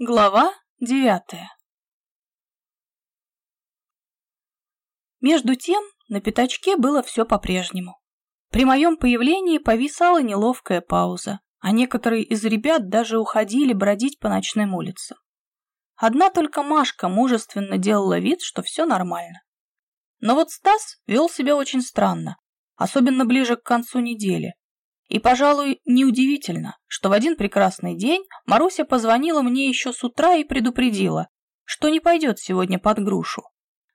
Глава девятая Между тем на пятачке было все по-прежнему. При моем появлении повисала неловкая пауза, а некоторые из ребят даже уходили бродить по ночным улицам. Одна только Машка мужественно делала вид, что все нормально. Но вот Стас вел себя очень странно, особенно ближе к концу недели, и, пожалуй, неудивительно, что в один прекрасный день Маруся позвонила мне еще с утра и предупредила, что не пойдет сегодня под грушу,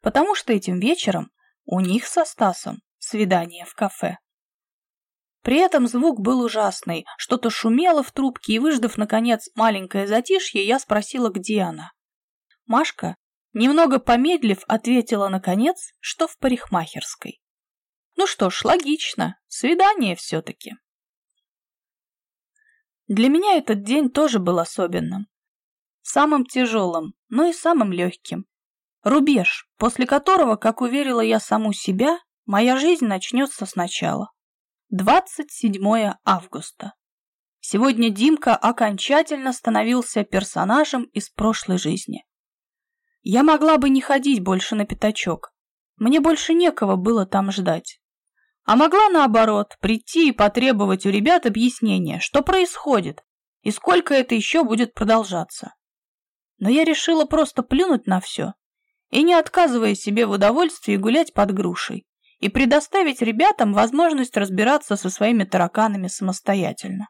потому что этим вечером у них со Стасом свидание в кафе. При этом звук был ужасный, что-то шумело в трубке, и, выждав, наконец, маленькое затишье, я спросила, где она. Машка, немного помедлив, ответила, наконец, что в парикмахерской. Ну что ж, логично, свидание все-таки. Для меня этот день тоже был особенным. Самым тяжелым, но и самым легким. Рубеж, после которого, как уверила я саму себя, моя жизнь начнется сначала. 27 августа. Сегодня Димка окончательно становился персонажем из прошлой жизни. Я могла бы не ходить больше на пятачок. Мне больше некого было там ждать. А могла, наоборот, прийти и потребовать у ребят объяснения, что происходит и сколько это еще будет продолжаться. Но я решила просто плюнуть на все и, не отказывая себе в удовольствии, гулять под грушей и предоставить ребятам возможность разбираться со своими тараканами самостоятельно.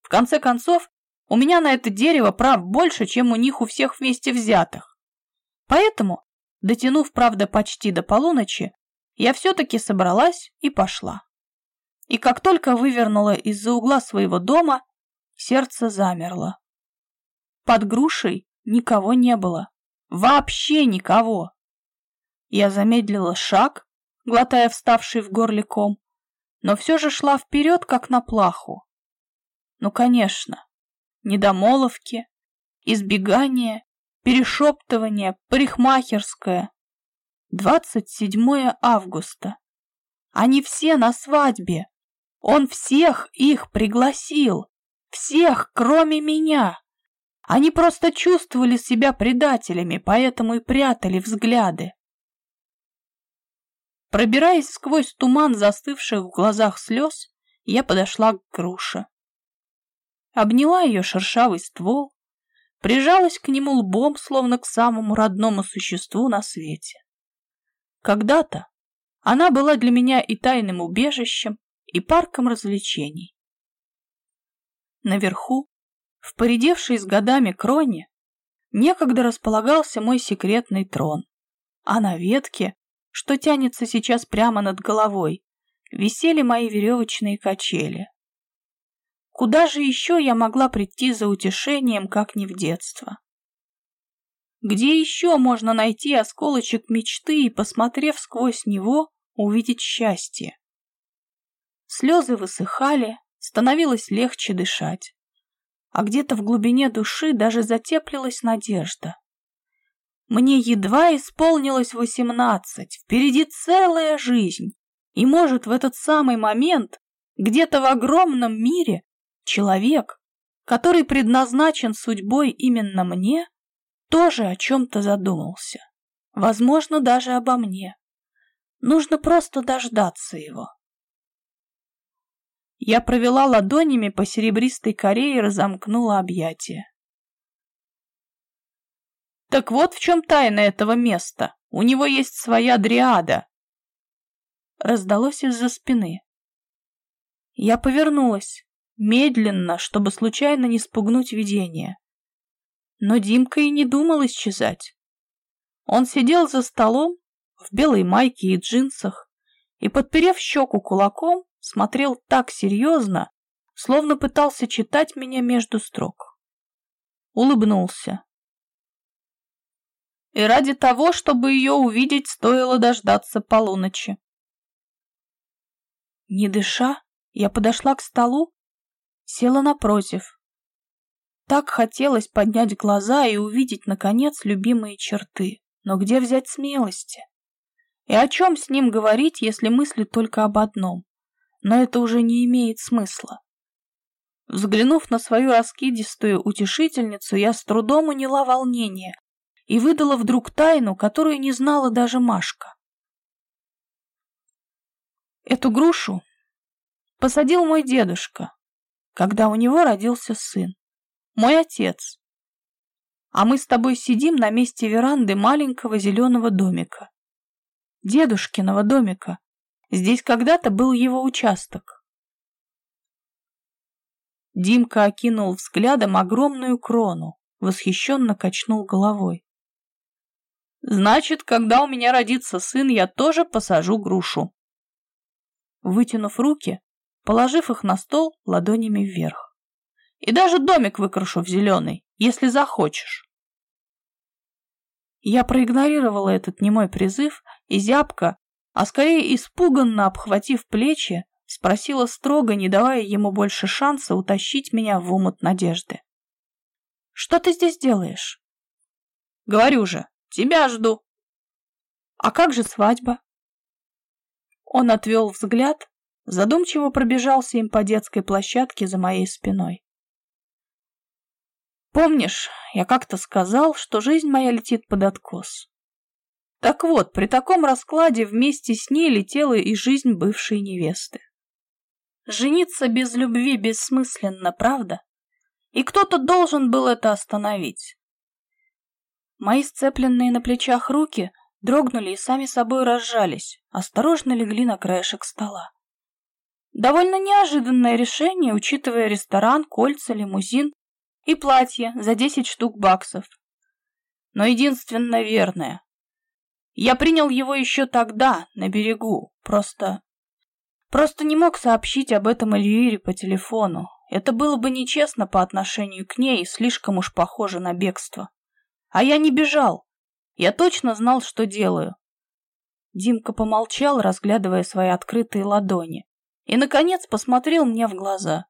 В конце концов, у меня на это дерево прав больше, чем у них у всех вместе взятых. Поэтому, дотянув, правда, почти до полуночи, я все-таки собралась и пошла. И как только вывернула из-за угла своего дома, сердце замерло. Под грушей никого не было. Вообще никого. Я замедлила шаг, глотая вставший в горле ком, но все же шла вперед, как на плаху. Ну, конечно, недомолвки, избегание, перешептывание, парикмахерская, 27 августа. Они все на свадьбе. Он всех их пригласил. Всех, кроме меня. Они просто чувствовали себя предателями, поэтому и прятали взгляды. Пробираясь сквозь туман застывших в глазах слез, я подошла к груше. Обняла ее шершавый ствол, прижалась к нему лбом, словно к самому родному существу на свете. Когда-то она была для меня и тайным убежищем, и парком развлечений. Наверху, в поредевшей с годами кроне, некогда располагался мой секретный трон, а на ветке, что тянется сейчас прямо над головой, висели мои веревочные качели. Куда же еще я могла прийти за утешением, как не в детство? Где еще можно найти осколочек мечты и, посмотрев сквозь него, увидеть счастье? Слезы высыхали, становилось легче дышать. А где-то в глубине души даже затеплилась надежда. Мне едва исполнилось восемнадцать, впереди целая жизнь. И, может, в этот самый момент, где-то в огромном мире, человек, который предназначен судьбой именно мне, тоже о чем-то задумался. Возможно, даже обо мне. Нужно просто дождаться его. Я провела ладонями по серебристой коре и разомкнула объятия. Так вот в чем тайна этого места. У него есть своя дриада. Раздалось из-за спины. Я повернулась, медленно, чтобы случайно не спугнуть видение. Но Димка и не думал исчезать. Он сидел за столом в белой майке и джинсах и, подперев щеку кулаком, смотрел так серьезно, словно пытался читать меня между строк. Улыбнулся. И ради того, чтобы ее увидеть, стоило дождаться полуночи. Не дыша, я подошла к столу, села напротив так хотелось поднять глаза и увидеть, наконец, любимые черты. Но где взять смелости? И о чем с ним говорить, если мысли только об одном? Но это уже не имеет смысла. Взглянув на свою раскидистую утешительницу, я с трудом уняла волнение и выдала вдруг тайну, которую не знала даже Машка. Эту грушу посадил мой дедушка, когда у него родился сын, мой отец. А мы с тобой сидим на месте веранды маленького зеленого домика. Дедушкиного домика. Здесь когда-то был его участок. Димка окинул взглядом огромную крону, восхищенно качнул головой. «Значит, когда у меня родится сын, я тоже посажу грушу». Вытянув руки, положив их на стол ладонями вверх. «И даже домик выкрашу в зеленый, если захочешь». Я проигнорировала этот немой призыв и зябко, а скорее испуганно обхватив плечи, Спросила строго, не давая ему больше шанса утащить меня в омут надежды. «Что ты здесь делаешь?» «Говорю же, тебя жду». «А как же свадьба?» Он отвел взгляд, задумчиво пробежался им по детской площадке за моей спиной. «Помнишь, я как-то сказал, что жизнь моя летит под откос?» Так вот, при таком раскладе вместе с ней летела и жизнь бывшей невесты. Жениться без любви бессмысленно, правда? И кто-то должен был это остановить. Мои сцепленные на плечах руки дрогнули и сами собой разжались, осторожно легли на краешек стола. Довольно неожиданное решение, учитывая ресторан, кольца, лимузин и платье за 10 штук баксов. Но единственно верное. Я принял его еще тогда, на берегу, просто Просто не мог сообщить об этом Эльвире по телефону. Это было бы нечестно по отношению к ней слишком уж похоже на бегство. А я не бежал. Я точно знал, что делаю. Димка помолчал, разглядывая свои открытые ладони, и, наконец, посмотрел мне в глаза.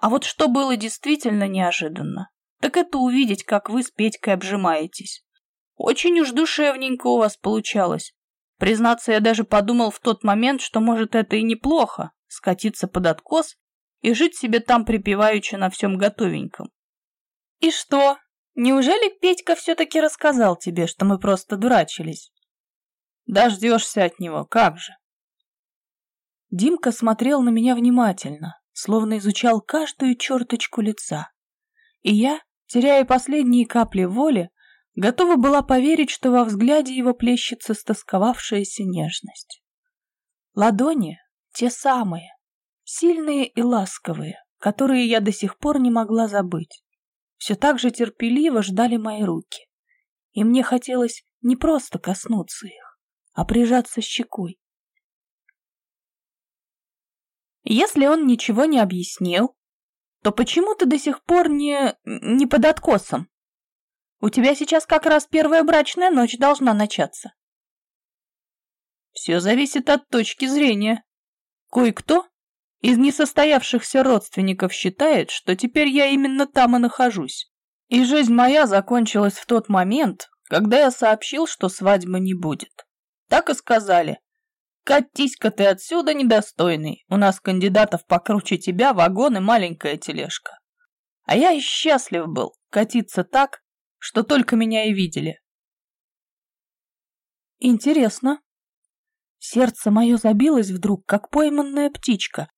А вот что было действительно неожиданно, так это увидеть, как вы с Петькой обжимаетесь. Очень уж душевненько у вас получалось. Признаться, я даже подумал в тот момент, что, может, это и неплохо — скатиться под откос и жить себе там припеваючи на всем готовеньком. И что? Неужели Петька все-таки рассказал тебе, что мы просто дурачились? Дождешься от него, как же? Димка смотрел на меня внимательно, словно изучал каждую черточку лица. И я, теряя последние капли воли, Готова была поверить, что во взгляде его плещется стосковавшаяся нежность. Ладони те самые, сильные и ласковые, которые я до сих пор не могла забыть. Все так же терпеливо ждали мои руки. И мне хотелось не просто коснуться их, а прижаться щекой. Если он ничего не объяснил, то почему ты до сих пор не... не под откосом? У тебя сейчас как раз первая брачная ночь должна начаться. Все зависит от точки зрения. Кое-кто из несостоявшихся родственников считает, что теперь я именно там и нахожусь. И жизнь моя закончилась в тот момент, когда я сообщил, что свадьбы не будет. Так и сказали. Катись-ка ты отсюда, недостойный. У нас кандидатов покруче тебя вагон и маленькая тележка. А я и счастлив был катиться так, что только меня и видели. Интересно. Сердце мое забилось вдруг, как пойманная птичка.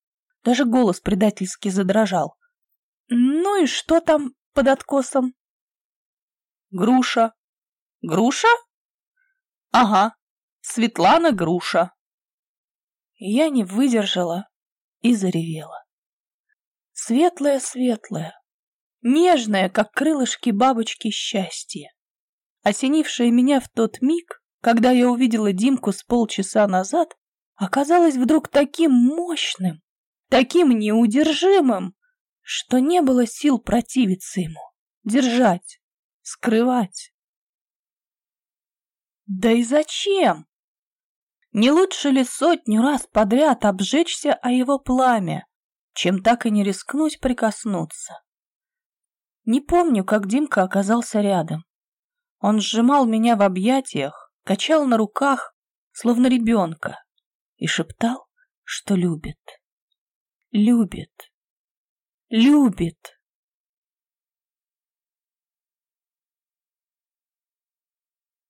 Даже голос предательски задрожал. Ну и что там под откосом? Груша. Груша? Ага, Светлана Груша. Я не выдержала и заревела. Светлая-светлая, нежное, как крылышки бабочки счастье, осенившее меня в тот миг, когда я увидела Димку с полчаса назад, оказалось вдруг таким мощным, таким неудержимым, что не было сил противиться ему, держать, скрывать. Да и зачем? Не лучше ли сотню раз подряд обжечься о его пламя, чем так и не рискнуть прикоснуться? Не помню, как Димка оказался рядом. Он сжимал меня в объятиях, качал на руках, словно ребенка, и шептал, что любит. Любит. любит.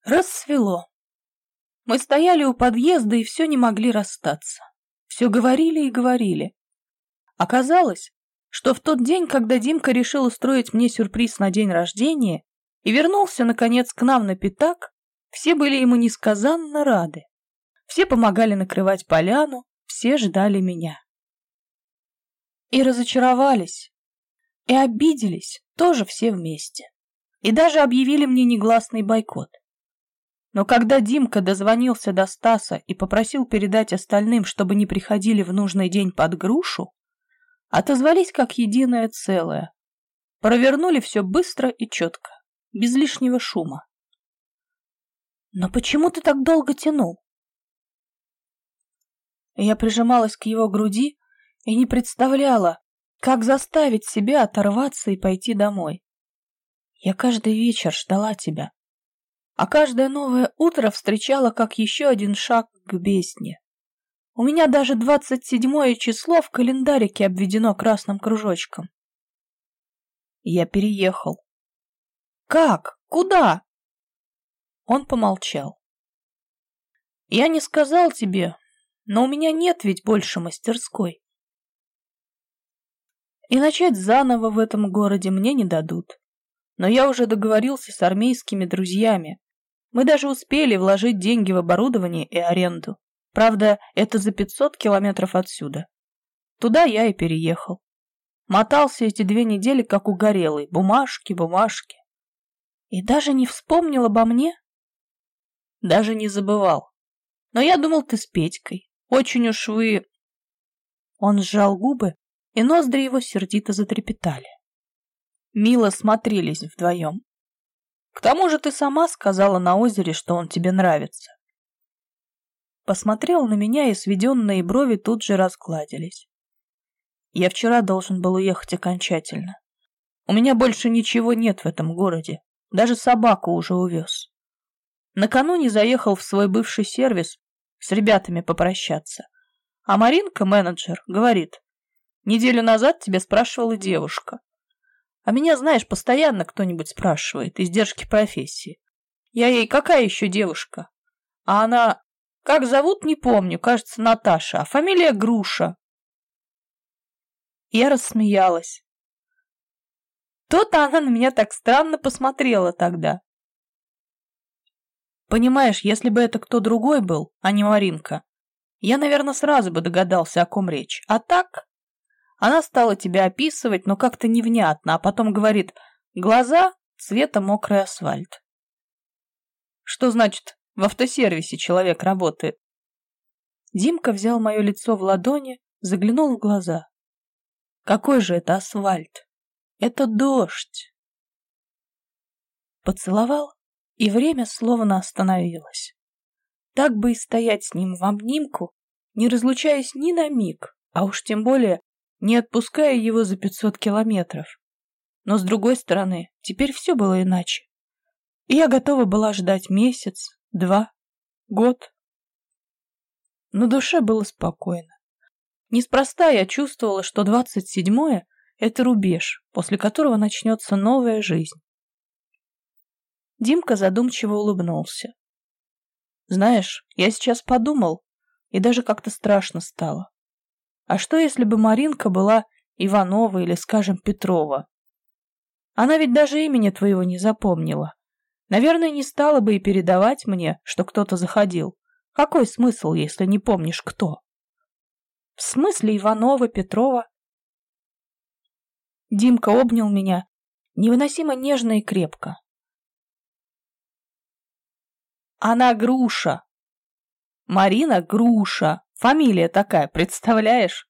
Рассвело. Мы стояли у подъезда и все не могли расстаться. Все говорили и говорили. Оказалось, что в тот день, когда Димка решил устроить мне сюрприз на день рождения и вернулся, наконец, к нам на пятак, все были ему несказанно рады. Все помогали накрывать поляну, все ждали меня. И разочаровались, и обиделись тоже все вместе. И даже объявили мне негласный бойкот. Но когда Димка дозвонился до Стаса и попросил передать остальным, чтобы не приходили в нужный день под грушу, отозвались как единое целое. Провернули все быстро и четко, без лишнего шума. «Но почему ты так долго тянул?» Я прижималась к его груди и не представляла, как заставить себя оторваться и пойти домой. Я каждый вечер ждала тебя, а каждое новое утро встречала как еще один шаг к бездне. У меня даже двадцать седьмое число в календарике обведено красным кружочком. Я переехал. Как? Куда? Он помолчал. Я не сказал тебе, но у меня нет ведь больше мастерской. И начать заново в этом городе мне не дадут. Но я уже договорился с армейскими друзьями. Мы даже успели вложить деньги в оборудование и аренду. Правда, это за 500 километров отсюда. Туда я и переехал. Мотался эти две недели, как угорелый. Бумажки, бумажки. И даже не вспомнил обо мне? Даже не забывал. Но я думал, ты с Петькой. Очень уж вы... Он сжал губы, и ноздри его сердито затрепетали. Мило смотрелись вдвоем. К тому же ты сама сказала на озере, что он тебе нравится. Посмотрел на меня, и сведенные брови тут же разгладились. Я вчера должен был уехать окончательно. У меня больше ничего нет в этом городе. Даже собаку уже увез. Накануне заехал в свой бывший сервис с ребятами попрощаться. А Маринка, менеджер, говорит, неделю назад тебя спрашивала девушка. А меня, знаешь, постоянно кто-нибудь спрашивает, издержки профессии. Я ей, какая еще девушка? А она, как зовут, не помню, кажется, Наташа, а фамилия Груша. Я рассмеялась. То-то она на меня так странно посмотрела тогда. Понимаешь, если бы это кто другой был, а не Маринка, я, наверное, сразу бы догадался, о ком речь. А так, она стала тебя описывать, но как-то невнятно, а потом говорит «глаза цвета мокрый асфальт». Что значит в автосервисе человек работает? Димка взял мое лицо в ладони, заглянул в глаза. Какой же это асфальт? Это дождь. Поцеловал, и время словно остановилось. Так бы и стоять с ним в обнимку, не разлучаясь ни на миг, а уж тем более не отпуская его за пятьсот километров. Но, с другой стороны, теперь все было иначе. И я готова была ждать месяц, два, год. На душе было спокойно. Неспроста я чувствовала, что двадцать седьмое — это рубеж, после которого начнется новая жизнь. Димка задумчиво улыбнулся. Знаешь, я сейчас подумал, и даже как-то страшно стало. А что, если бы Маринка была Иванова или, скажем, Петрова? Она ведь даже имени твоего не запомнила. Наверное, не стала бы и передавать мне, что кто-то заходил. Какой смысл, если не помнишь, кто? В смысле Иванова, Петрова? Димка обнял меня невыносимо нежно и крепко. Она груша. Марина Груша. Фамилия такая, представляешь?